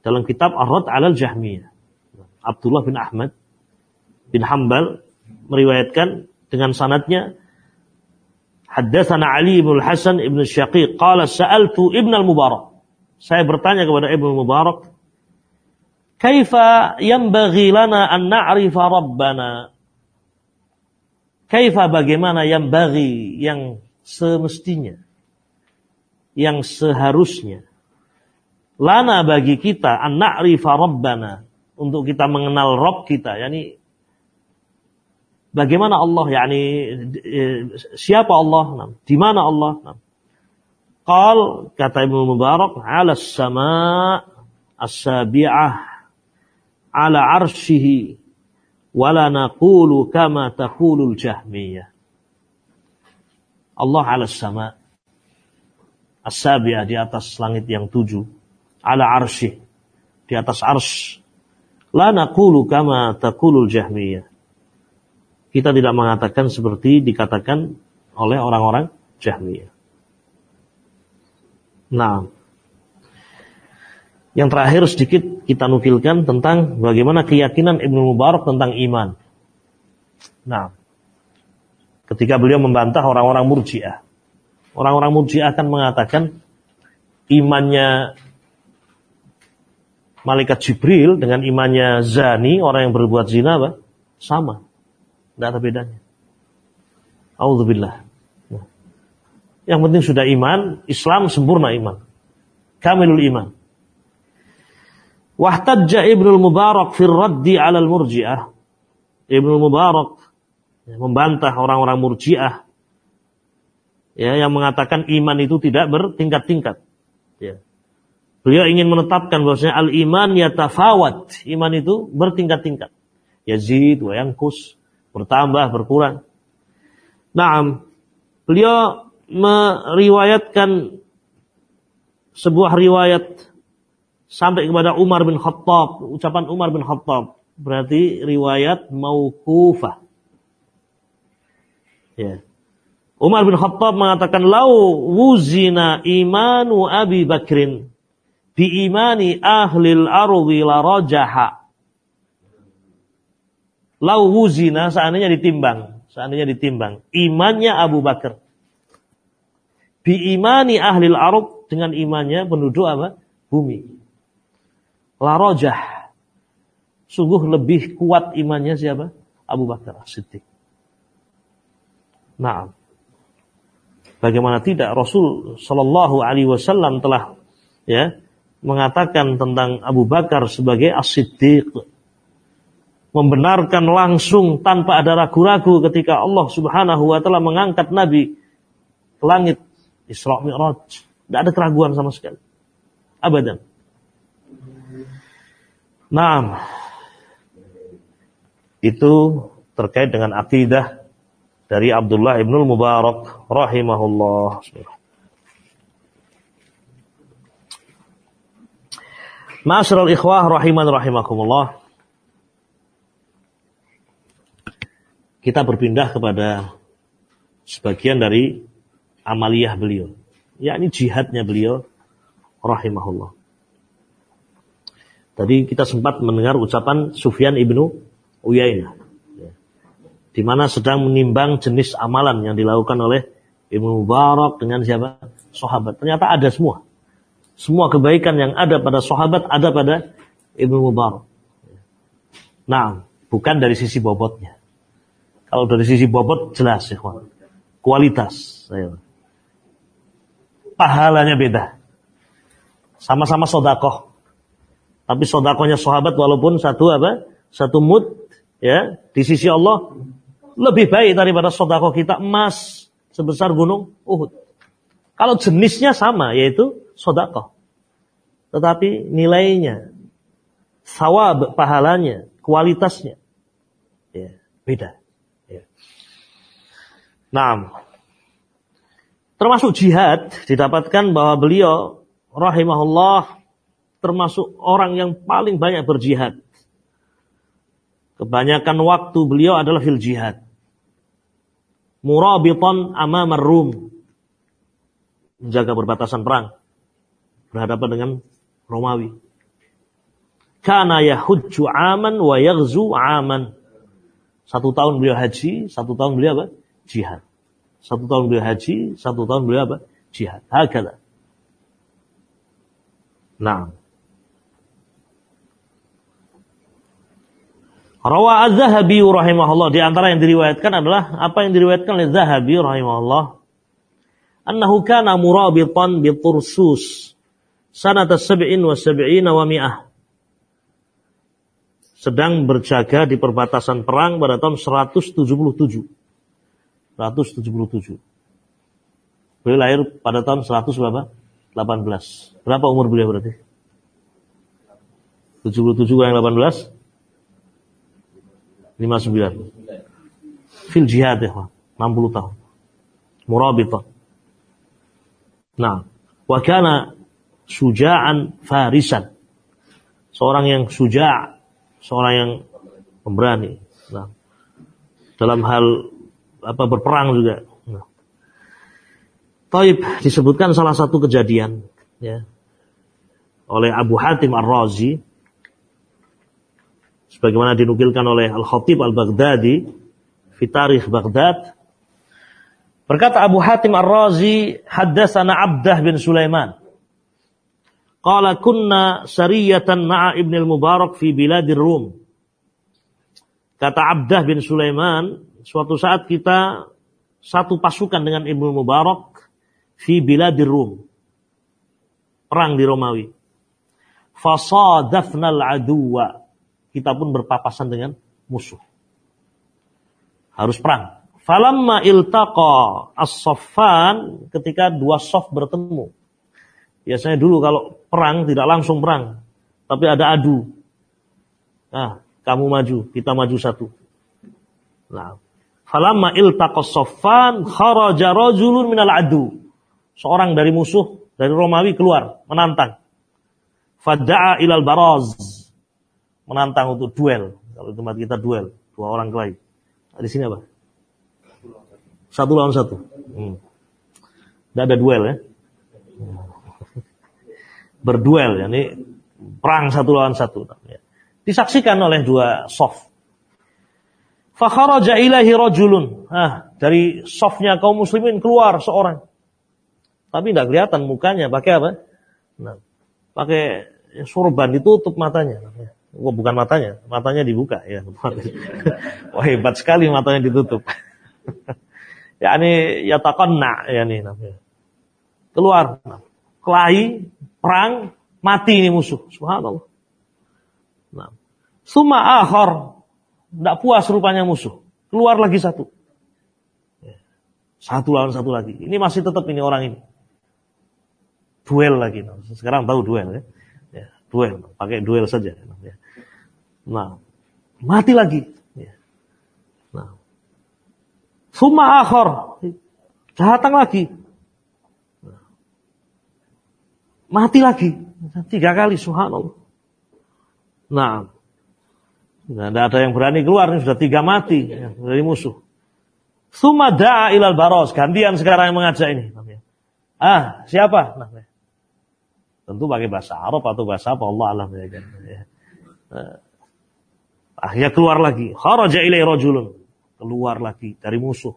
Dalam kitab Ar-Radd 'ala al-Jahmiyah. Abdullah bin Ahmad bin Hambal meriwayatkan dengan sanadnya Haddatsana Ali bin Hasan ibn Syaqiq qala sa'altu Ibn al-Mubarak. Saya bertanya kepada Ibn al-Mubarak, "Kaifa yanbaghi lana an na'rifa rabbana?" Kaifa bagaimana yang bagi yang semestinya, yang seharusnya. Lana bagi kita an na'rifa rabbana untuk kita mengenal Rob kita, yakni bagaimana Allah, yakni siapa Allah, di mana Allah. Qal kata Ibnu Mubarak, ala sama as-sabi'ah ala arshihi wala naqulu kama taqulul jahmiyah. Allah ala sama. As-sabiah di atas langit yang tujuh. Ala arsyih. Di atas arsh. La naqulu kama taqulul jahmiyah. Kita tidak mengatakan seperti dikatakan oleh orang-orang jahmiyah. Nah, yang terakhir sedikit kita nukilkan tentang bagaimana keyakinan Ibnu Mubarak tentang iman. Nah, ketika beliau membantah orang-orang murjiah. Orang-orang murjiah akan mengatakan imannya malaikat Jibril dengan imannya Zani, orang yang berbuat zina apa? Sama. Tidak ada bedanya. Alhamdulillah. Yang penting sudah iman, Islam sempurna iman. Kamilul iman. Wahtajja Ibnu Mubarak fir raddi 'ala al-Murji'ah. Ibnu Mubarak membantah orang-orang Murji'ah ya yang mengatakan iman itu tidak bertingkat-tingkat. Ya. Beliau ingin menetapkan bahwasanya al-iman yatafawat. Iman itu bertingkat-tingkat. Yazid wa yankus, bertambah, berkurang. Nah, beliau meriwayatkan sebuah riwayat sampai kepada Umar bin Khattab, ucapan Umar bin Khattab, berarti riwayat mauqufah. Ya. Umar bin Khattab mengatakan lau wuzina imanu Abi Bakrin bi imani ahlil ardi la rajaha. Lau wuzina seandainya ditimbang, seandainya ditimbang imannya Abu Bakar bi imani ahlil arab dengan imannya penduduk apa? bumi larojah. Sungguh lebih kuat imannya siapa? Abu Bakar Siddiq. Nah, bagaimana tidak Rasul Shallallahu Alaihi Wasallam telah ya mengatakan tentang Abu Bakar sebagai as-siddiq membenarkan langsung tanpa ada ragu-ragu ketika Allah Subhanahu wa taala mengangkat Nabi ke langit Isra Mi'raj. Tidak ada keraguan sama sekali. Abadan. Nah, itu terkait dengan akidah dari Abdullah ibnul Mubarak rahimahullah. Ma'asyiral ikhwah rahiman rahimakumullah. Kita berpindah kepada sebagian dari amaliyah beliau, yakni jihadnya beliau rahimahullah. Tadi kita sempat mendengar ucapan Sufyan ibnu Uyainah. Ya. Di mana sedang menimbang jenis amalan yang dilakukan oleh Ibnu Mubarak dengan siapa? Sahabat. Ternyata ada semua. Semua kebaikan yang ada pada sahabat ada pada Ibnu Mubarak. Nah, bukan dari sisi bobotnya. Kalau dari sisi bobot jelas ya, kualitas. Pahalanya beda. Sama-sama sodakoh. Tapi sodakonya sahabat walaupun satu apa? Satu mud ya di sisi Allah lebih baik daripada sodakoh kita emas sebesar gunung Uhud. Kalau jenisnya sama yaitu sodakoh. Tetapi nilainya, sawab pahalanya, kualitasnya ya, beda. Ya. Nah, termasuk jihad didapatkan bahwa beliau rahimahullah termasuk orang yang paling banyak berjihad. Kebanyakan waktu beliau adalah fil jihad. Murabitan amamar rum. Menjaga perbatasan perang. Berhadapan dengan Romawi. Kana yahujju aman wa yaghzu aman. Satu tahun beliau haji, satu tahun beliau apa? Jihad. Satu tahun beliau haji, satu tahun beliau apa? Jihad. Hakada. Nah. Rawa Az-Zahabi rahimahullah di antara yang diriwayatkan adalah apa yang diriwayatkan oleh Zahabi rahimahullah. Annahu kana murabitan bi Tursus sanata sab'in wa sab'ina wa mi'ah. Sedang berjaga di perbatasan perang pada tahun 177. 177. Beliau lahir pada tahun 100 berapa? 18. Berapa umur beliau berarti? 77 yang 18? 59. Fil jihad ya, 60 tahun. Murabitah. Nah, wa kana suja'an farisan. Seorang yang suja', seorang yang pemberani. Nah, dalam hal apa berperang juga. Nah. Taib disebutkan salah satu kejadian ya oleh Abu Hatim Ar-Razi sebagaimana dinukilkan oleh Al-Khatib Al-Baghdadi fi Tarikh Baghdad berkata Abu Hatim Ar-Razi haddatsana Abdah bin Sulaiman qala kunna sariyatan ma'a Ibn al-Mubarak fi biladir Rum kata Abdah bin Sulaiman suatu saat kita satu pasukan dengan Ibnu Mubarak fi biladir Rum. Perang di Romawi. Fasadafnal aduwa. Kita pun berpapasan dengan musuh. Harus perang. Falamma iltaqa as-saffan ketika dua soft bertemu. Biasanya dulu kalau perang tidak langsung perang, tapi ada adu. Nah, kamu maju, kita maju satu. Nah, falamma iltaqa as-saffan kharaja rajulun minal adu. Seorang dari musuh dari Romawi keluar menantang. Fada'a ilal baraz. Menantang untuk duel. Kalau tempat kita duel, dua orang kelahi. Nah, di sini apa? Satu lawan satu. Hmm. Tidak ada duel ya. [laughs] Berduel, ya. ini perang satu lawan satu. Ya. Disaksikan oleh dua soft. Fakharaja ilahi rajulun. Ah, dari softnya kaum muslimin keluar seorang. Tapi tidak kelihatan mukanya. Pakai apa? Nah, pakai sorban ditutup matanya. Oh, bukan matanya, matanya dibuka ya. Wah [laughs] hebat sekali matanya ditutup. [laughs] yakni yataqanna yakni namanya. Keluar kelahi, perang, mati ini musuh. Subhanallah. Nah. Suma akhar tidak puas rupanya musuh. Keluar lagi satu. Satu lawan satu lagi. Ini masih tetap ini orang ini. Duel lagi. Sekarang tahu duel ya. Ya duel. Pakai duel saja. Nah. Mati lagi. Suma akhor. Datang lagi. Mati lagi. Tiga kali, subhanallah. Nah, Nah, ada yang berani keluar, ini sudah tiga mati ya, dari musuh. Suma da'a ilal baros, gantian sekarang yang mengajak ini. Ah, siapa? Nah, tentu pakai bahasa Arab atau bahasa apa Allah alam ya kan. Ya. Nah, akhirnya keluar lagi. Kharaja ilai rajulun keluar lagi dari musuh.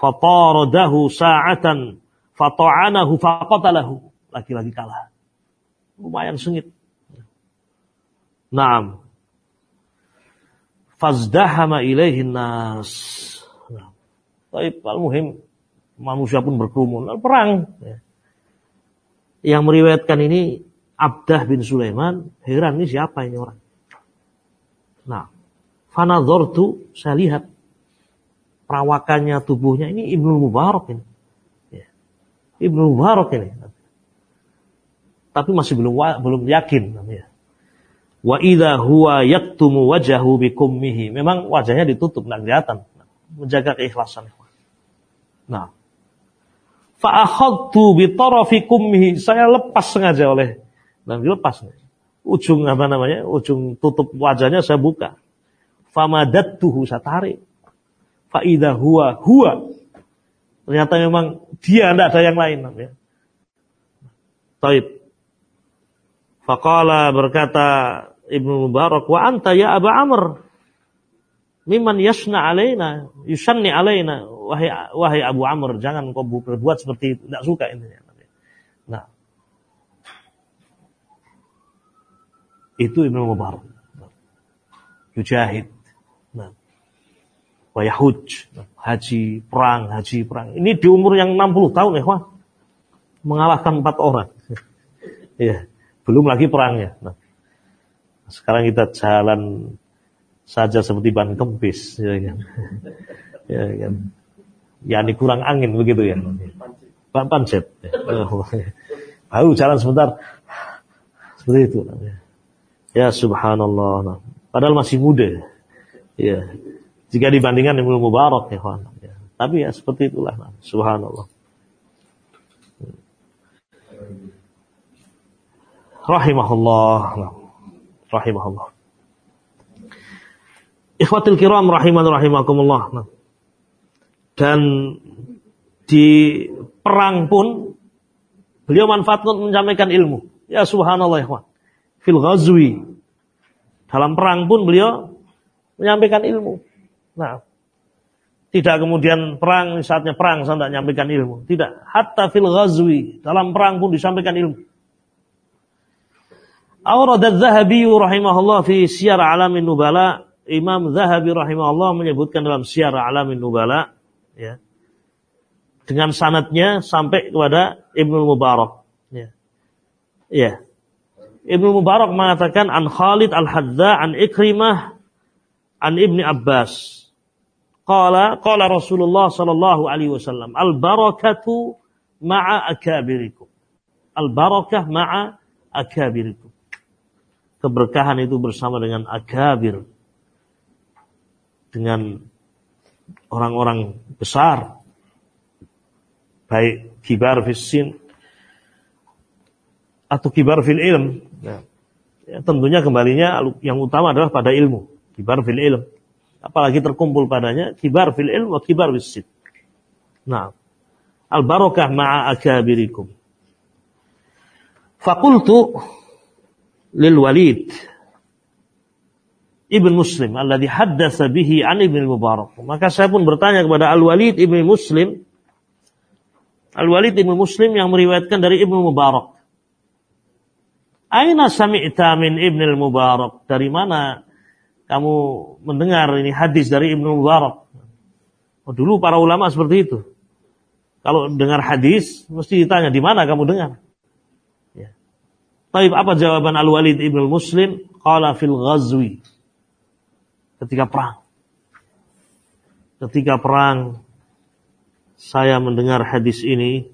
Fataradahu sa'atan fata'anahu faqatalahu. Lagi-lagi kalah. Lumayan sengit. Naam. Fazdahama ilaihi nas. Nah. Tapi al-muhim manusia pun berkerumun. Perang. Yang meriwayatkan ini Abdah bin Sulaiman. Heran ini siapa ini orang? Nah. Fanadhortu, saya lihat perawakannya tubuhnya ini Ibnu Mubarak ini. Ya. Ibnu Mubarak ini. Tapi masih belum belum yakin namanya. Wa idza huwa yaktumu wajahu bikummihi. Memang wajahnya ditutup enggak kelihatan. Menjaga keikhlasan. Nah. Fa akhadtu bi tarafi kummihi. Saya lepas sengaja oleh dan dilepas. Ujung apa namanya? Ujung tutup wajahnya saya buka tuh saya tarik. Faidah huwa huwa. Ternyata memang dia tidak ada yang lain. Ya. Taib. Faqala berkata Ibnu Mubarak wa anta ya Abu Amr Miman yasna alaina yusanni alaina wahai wahai Abu Amr jangan kau berbuat seperti itu tidak suka ini. Nah. Itu Ibnu Mubarak. Yujahid Wayahuj, haji perang, haji perang. Ini di umur yang 60 tahun ya, mengalahkan empat orang. [laughs] ya, belum lagi perangnya. Nah, sekarang kita jalan saja seperti ban kempis, ya kan? [laughs] ya kan? Ya ini kurang angin begitu ya. Ban pancet. Baru jalan sebentar, seperti itu. Ya subhanallah. Nah, padahal masih muda. Ya, jika dibandingkan Ibnu Mubarak ya. Ya. Tapi ya seperti itulah. Subhanallah. Rahimahullah. Rahimahullah. Ikhwatul kiram rahiman rahimakumullah. Dan di perang pun beliau manfaatkan menyampaikan ilmu. Ya subhanallah ya Fil ghazwi. Dalam perang pun beliau menyampaikan ilmu. Nah, tidak kemudian perang, saatnya perang saya tidak menyampaikan ilmu. Tidak. Hatta fil ghazwi. Dalam perang pun disampaikan ilmu. Awrad zahabi rahimahullah fi siyar alamin nubala. Imam Zahabi rahimahullah menyebutkan dalam siyar alamin nubala. Ya. Dengan sanatnya sampai kepada Ibnu Mubarak. Ya. ya. Ibnu Mubarak mengatakan an Khalid al-Hadza an Ikrimah an Ibni Abbas. Qala qala Rasulullah sallallahu alaihi wasallam al barakatu ma'a akabirikum. Al barakah ma'a akabirikum. Keberkahan itu bersama dengan akabir. Dengan orang-orang besar. Baik kibar fisin atau kibar fil ilm. Ya. ya, tentunya kembalinya yang utama adalah pada ilmu. Kibar fil ilm. Apalagi terkumpul padanya kibar fil ilm wa kibar fisin. Nah, al barakah ma'a akabirikum. Fakultu lil Walid Ibn Muslim alladhi haddasa bihi an Ibn Mubarak. Maka saya pun bertanya kepada Al Walid Ibn Muslim Al Walid Ibn Muslim yang meriwayatkan dari Ibn Mubarak. Aina sami'ta min Ibn Mubarak? Dari mana kamu mendengar ini hadis dari Ibn Mubarak? Oh, dulu para ulama seperti itu. Kalau dengar hadis, mesti ditanya, di mana kamu dengar? Ya. Tapi apa jawaban Al-Walid Ibn Muslim? Qala fil ghazwi ketika perang. Ketika perang saya mendengar hadis ini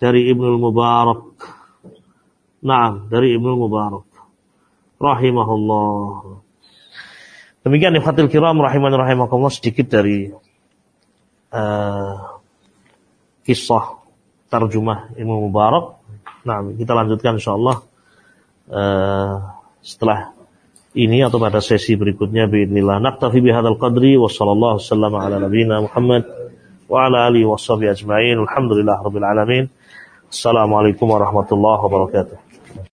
dari Ibnu Mubarak. Naam, dari Ibnu Mubarak. Rahimahullah. Demikian ikhwatul kiram rahiman rahimakumullah sedikit dari uh, kisah terjemah Ibnu Mubarak. Nah, kita lanjutkan insyaallah uh, setelah ini atau pada sesi berikutnya biidznillah. Naktafi bihadzal qadri wa sallallahu wasallam ala nabiyyina Muhammad wa ala alihi ajma'in. Alhamdulillah rabbil alamin. Assalamualaikum warahmatullahi wabarakatuh.